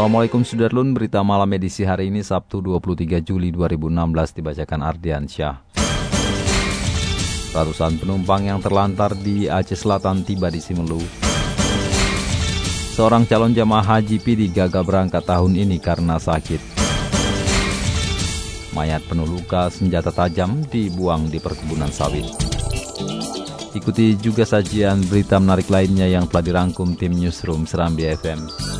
Assalamualaikum Sudarlun, berita malam edisi hari ini Sabtu 23 Juli 2016 dibacakan Ardian Syah. Ratusan penumpang yang terlantar di Aceh Selatan tiba di Simelu. Seorang calon jamaah haji PD gagal berangkat tahun ini karena sakit. Mayat penuh luka senjata tajam dibuang di perkebunan sawit. Ikuti juga sajian berita menarik lainnya yang telah dirangkum tim Newsroom Serambi FM.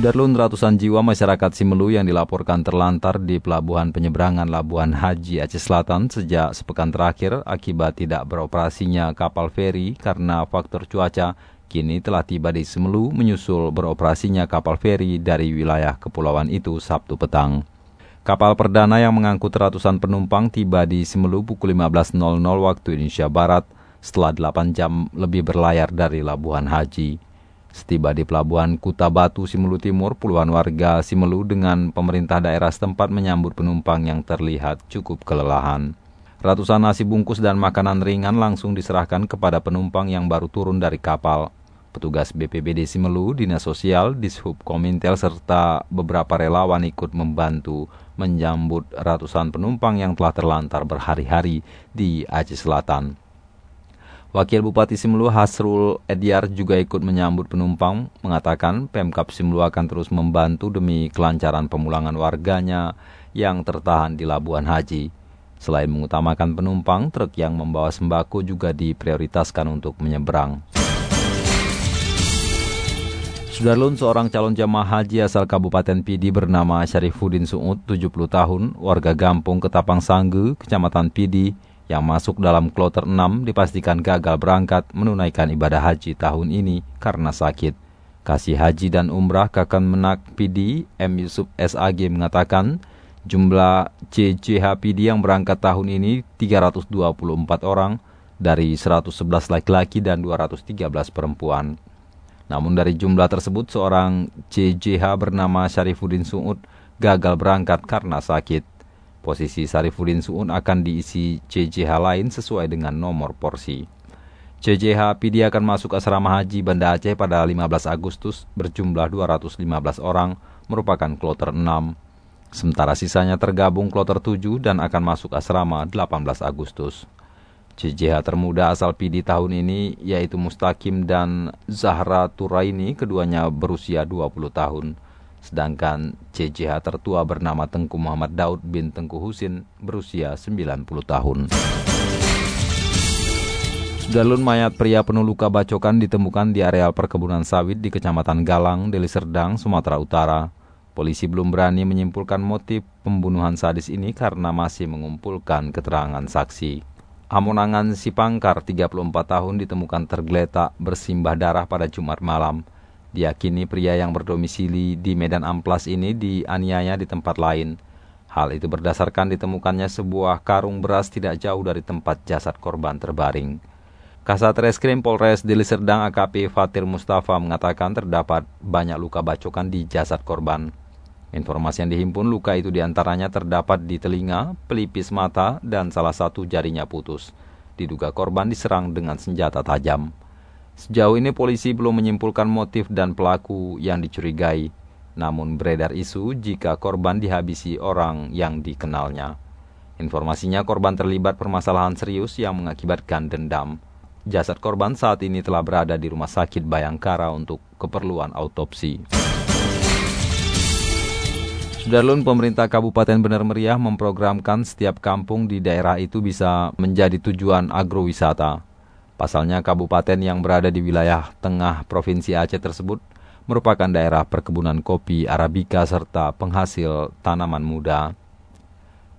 Sudarlun ratusan jiwa masyarakat Simelu yang dilaporkan terlantar di pelabuhan penyeberangan Labuan Haji Aceh Selatan sejak sepekan terakhir akibat tidak beroperasinya kapal feri karena faktor cuaca kini telah tiba di Simelu menyusul beroperasinya kapal feri dari wilayah kepulauan itu Sabtu petang. Kapal perdana yang mengangkut ratusan penumpang tiba di Simelu pukul 15.00 waktu Indonesia Barat setelah 8 jam lebih berlayar dari Labuan Haji. Setiba di pelabuhan Kuta Batu, Simelu Timur, puluhan warga Simelu dengan pemerintah daerah setempat menyambut penumpang yang terlihat cukup kelelahan. Ratusan nasi bungkus dan makanan ringan langsung diserahkan kepada penumpang yang baru turun dari kapal. Petugas BPBD Simelu, Dinas Sosial, Dishub Komintel, serta beberapa relawan ikut membantu menyambut ratusan penumpang yang telah terlantar berhari-hari di Aceh Selatan. Wakil Bupati Simelu Hasrul Ediar juga ikut menyambut penumpang, mengatakan Pemkap Simelu akan terus membantu demi kelancaran pemulangan warganya yang tertahan di Labuan Haji. Selain mengutamakan penumpang, truk yang membawa sembako juga diprioritaskan untuk menyeberang. Sudarlun, seorang calon jamaah haji asal Kabupaten Pidi bernama Syarifuddin Suud, 70 tahun, warga Gampung Ketapang Sangge, Kecamatan Pidi, yang masuk dalam kloter 6 dipastikan gagal berangkat menunaikan ibadah haji tahun ini karena sakit. Kasih Haji dan Umrah Kakan Menak PD M. Yusuf SAG mengatakan jumlah CCH PD yang berangkat tahun ini 324 orang dari 111 laki-laki dan 213 perempuan. Namun dari jumlah tersebut seorang CJH bernama Syarifuddin Suud gagal berangkat karena sakit. Posisi Sarifudin Suun akan diisi CJH lain sesuai dengan nomor porsi. CJH PD akan masuk asrama haji Banda Aceh pada 15 Agustus berjumlah 215 orang merupakan kloter 6. Sementara sisanya tergabung kloter 7 dan akan masuk asrama 18 Agustus. CJH termuda asal PD tahun ini yaitu Mustaqim dan Zahra Turaini keduanya berusia 20 tahun. Sedangkan CJH tertua bernama Tengku Muhammad Daud bin Tengku Husin berusia 90 tahun. Sudalun mayat pria penuh luka bacokan ditemukan di areal perkebunan sawit di Kecamatan Galang, Deli Serdang, Sumatera Utara. Polisi belum berani menyimpulkan motif pembunuhan sadis ini karena masih mengumpulkan keterangan saksi. Hamonangan Sipangkar, 34 tahun, ditemukan tergeletak bersimbah darah pada Jumat malam. Diakini pria yang berdomisili di Medan Amplas ini dianiaya di tempat lain. Hal itu berdasarkan ditemukannya sebuah karung beras tidak jauh dari tempat jasad korban terbaring. Kasat Reskrim Polres Deli Serdang AKP Fatir Mustafa mengatakan terdapat banyak luka bacokan di jasad korban. Informasi yang dihimpun luka itu di antaranya terdapat di telinga, pelipis mata, dan salah satu jarinya putus. Diduga korban diserang dengan senjata tajam. Sejauh ini polisi belum menyimpulkan motif dan pelaku yang dicurigai, namun beredar isu jika korban dihabisi orang yang dikenalnya. Informasinya korban terlibat permasalahan serius yang mengakibatkan dendam. Jasad korban saat ini telah berada di rumah sakit Bayangkara untuk keperluan autopsi. Sudarlun pemerintah Kabupaten Benar Meriah memprogramkan setiap kampung di daerah itu bisa menjadi tujuan agrowisata. Pasalnya kabupaten yang berada di wilayah tengah Provinsi Aceh tersebut merupakan daerah perkebunan kopi Arabica serta penghasil tanaman muda.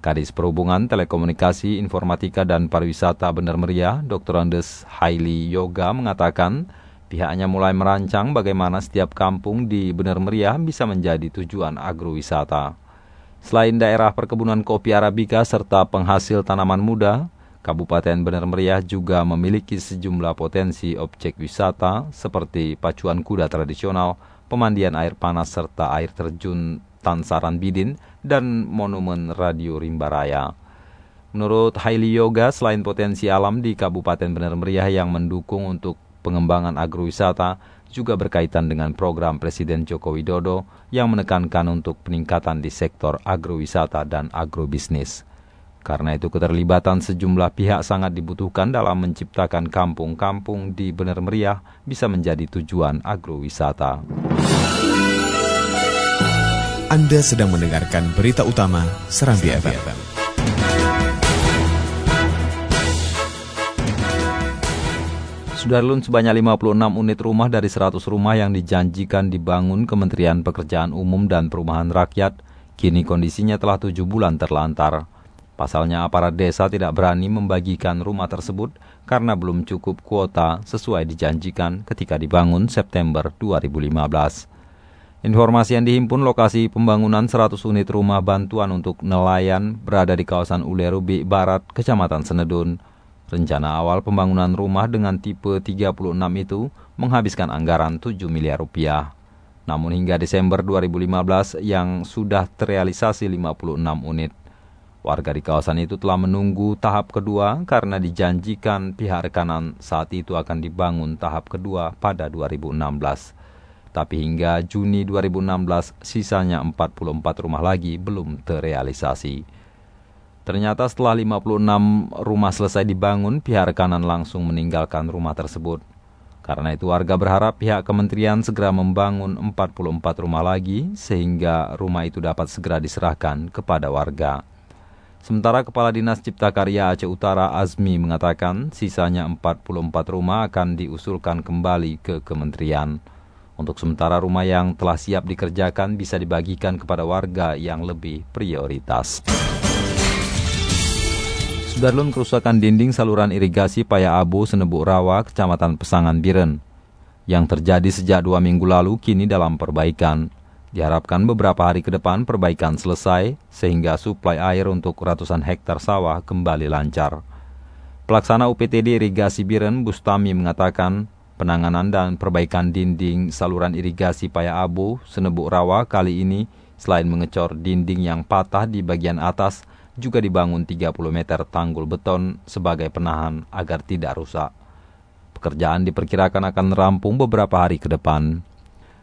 Kadis Perhubungan, Telekomunikasi, Informatika, dan Pariwisata Benar Meriah, Dr. Andes Haili Yoga mengatakan, Pihaknya mulai merancang bagaimana setiap kampung di Bener Meriah bisa menjadi tujuan agrowisata. Selain daerah perkebunan kopi Arabica serta penghasil tanaman muda, Kabupaten Bener Meriah juga memiliki sejumlah potensi objek wisata seperti pacuan kuda tradisional, pemandian air panas serta air terjun Tansaran Bidin, dan monumen Radio Rimbaraya. Menurut Haili Yoga, selain potensi alam di Kabupaten Bener Meriah yang mendukung untuk pengembangan agrowisata juga berkaitan dengan program Presiden Joko Widodo yang menekankan untuk peningkatan di sektor agrowisata dan agrobisnis. Karena itu keterlibatan sejumlah pihak sangat dibutuhkan dalam menciptakan kampung-kampung di Bener Meriah bisa menjadi tujuan agrowisata. Anda sedang mendengarkan berita utama Serambi FM. Sudarlun sebanyak 56 unit rumah dari 100 rumah yang dijanjikan dibangun Kementerian Pekerjaan Umum dan Perumahan Rakyat, kini kondisinya telah tujuh bulan terlantar. Pasalnya aparat desa tidak berani membagikan rumah tersebut karena belum cukup kuota sesuai dijanjikan ketika dibangun September 2015. Informasi yang dihimpun lokasi pembangunan 100 unit rumah bantuan untuk nelayan berada di kawasan Ulerubi Barat, Kecamatan Senedun. Rencana awal pembangunan rumah dengan tipe 36 itu menghabiskan anggaran 7 miliar rupiah. Namun hingga Desember 2015 yang sudah terrealisasi 56 unit. Warga di kawasan itu telah menunggu tahap kedua karena dijanjikan pihak rekanan saat itu akan dibangun tahap kedua pada 2016. Tapi hingga Juni 2016 sisanya 44 rumah lagi belum terrealisasi. Ternyata setelah 56 rumah selesai dibangun, pihak rekanan langsung meninggalkan rumah tersebut. Karena itu warga berharap pihak kementerian segera membangun 44 rumah lagi sehingga rumah itu dapat segera diserahkan kepada warga. Sementara Kepala Dinas Cipta Karya Aceh Utara Azmi mengatakan sisanya 44 rumah akan diusulkan kembali ke kementerian. Untuk sementara rumah yang telah siap dikerjakan bisa dibagikan kepada warga yang lebih prioritas. Sudarlun kerusakan dinding saluran irigasi Paya Abu Senebuk Rawa, Kecamatan Pesangan Biren, yang terjadi sejak dua minggu lalu kini dalam perbaikan. Diharapkan beberapa hari ke depan perbaikan selesai, sehingga suplai air untuk ratusan hektar sawah kembali lancar. Pelaksana UPTD Irigasi Biren, Bustami mengatakan, penanganan dan perbaikan dinding saluran irigasi Paya Abu Senebuk Rawa kali ini, selain mengecor dinding yang patah di bagian atas, juga dibangun 30 meter tanggul beton sebagai penahan agar tidak rusak. Pekerjaan diperkirakan akan rampung beberapa hari ke depan.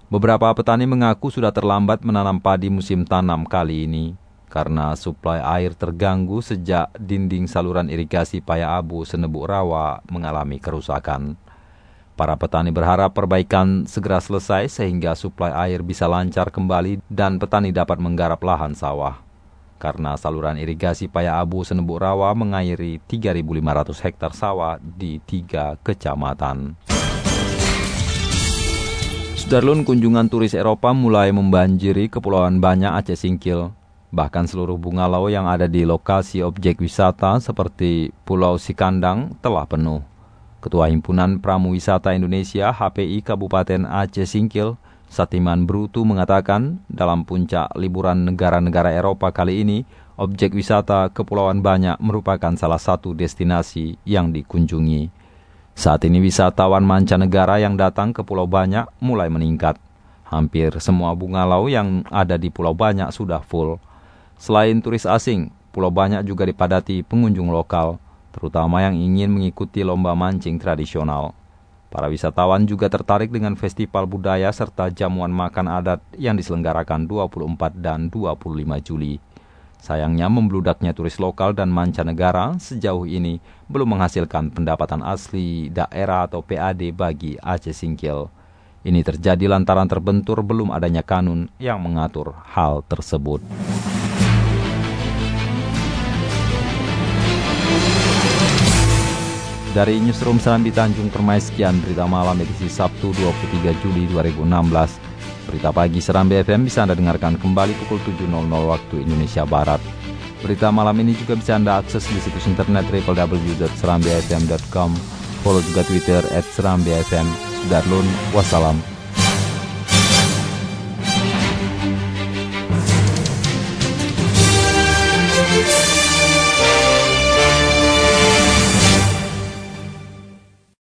Beberapa petani mengaku sudah terlambat menanam padi musim tanam kali ini karena suplai air terganggu sejak dinding saluran irigasi Paya Abu Senebuk Rawa mengalami kerusakan. Para petani berharap perbaikan segera selesai sehingga suplai air bisa lancar kembali dan petani dapat menggarap lahan sawah karena saluran irigasi Paya Abu Senebuk Rawa mengairi 3.500 hektar sawah di tiga kecamatan. Sudarlun kunjungan turis Eropa mulai membanjiri Kepulauan Banyak Aceh Singkil. Bahkan seluruh bungalau yang ada di lokasi objek wisata seperti Pulau Sikandang telah penuh. Ketua Himpunan Pramu Wisata Indonesia HPI Kabupaten Aceh Singkil, Satiman Brutu mengatakan, dalam puncak liburan negara-negara Eropa kali ini, objek wisata Kepulauan Banyak merupakan salah satu destinasi yang dikunjungi. Saat ini wisatawan mancanegara yang datang ke Pulau Banyak mulai meningkat. Hampir semua bungalau yang ada di Pulau Banyak sudah full. Selain turis asing, Pulau Banyak juga dipadati pengunjung lokal, terutama yang ingin mengikuti lomba mancing tradisional. Para wisatawan juga tertarik dengan festival budaya serta jamuan makan adat yang diselenggarakan 24 dan 25 Juli. Sayangnya membludaknya turis lokal dan mancanegara sejauh ini belum menghasilkan pendapatan asli daerah atau PAD bagi Aceh Singkil. Ini terjadi lantaran terbentur belum adanya kanun yang mengatur hal tersebut. Dari Newsroom Serambi Tanjung Permai sekian berita malam edisi Sabtu 23 Juli 2016. Berita pagi Serambi FM bisa Anda dengarkan kembali pukul 7.00 waktu Indonesia Barat. Berita malam ini juga bisa Anda akses di situs internet www.serambifm.com. Follow juga Twitter at Serambi FM. Sudarlun, wassalam.